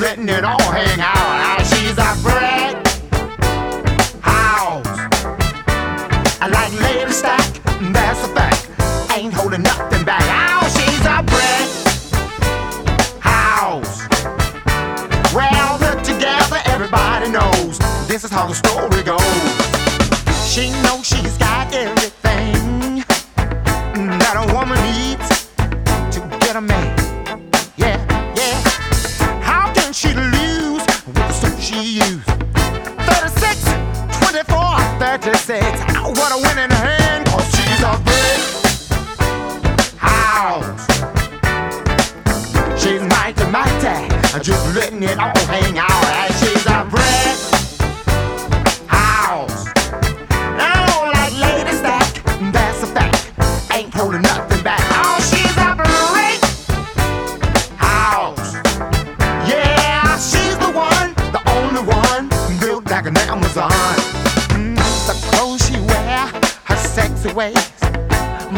letting it all hang out. How she's a bread house. I like lady stack, that's a fact. Ain't holding nothing back. Oh, she's a bread house. Well, look together, everybody knows this is how the story goes. She knows she's got everything. 24, 36. What a winning hand, cause she's a brick house. She's mighty, mighty, just letting it all hang out. And she's a brick house. Now, like Lady Stack, that's a fact. Ain't holding nothing back. Oh, she's a brick house. Yeah, she's the one, the only one built like an Amazon. Ways,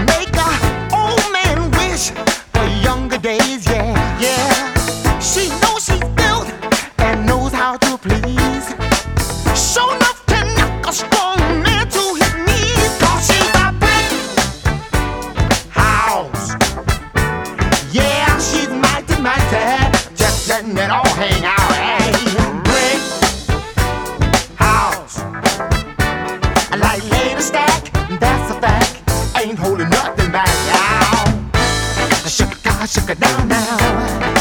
make a old man wish for younger days. Yeah, yeah. She knows she's built and knows how to please. Show enough can knock a strong man to his knees. Cause she's a brick house. Yeah, she's mighty, mighty. Just letting it all back. I ain't holding nothing back. Now. I shook it, I shook it down now.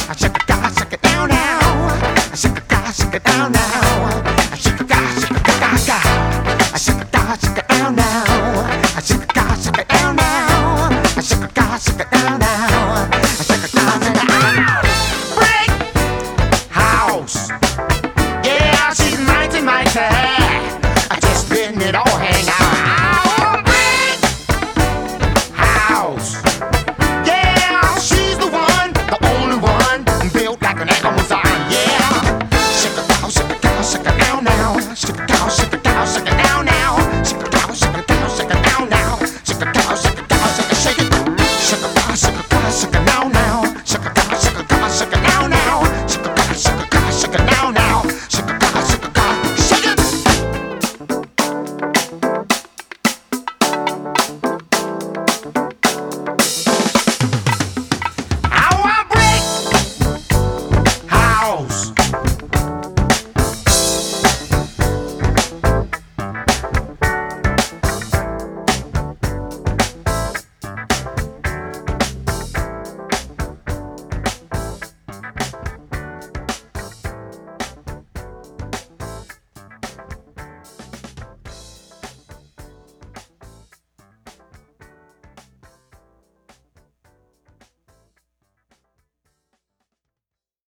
I shook it, I shook it down now. I shook it, I shook it, down now. It, it down now. It, it down now. Break house. Yeah, she's mighty, mighty. I just it all hang out.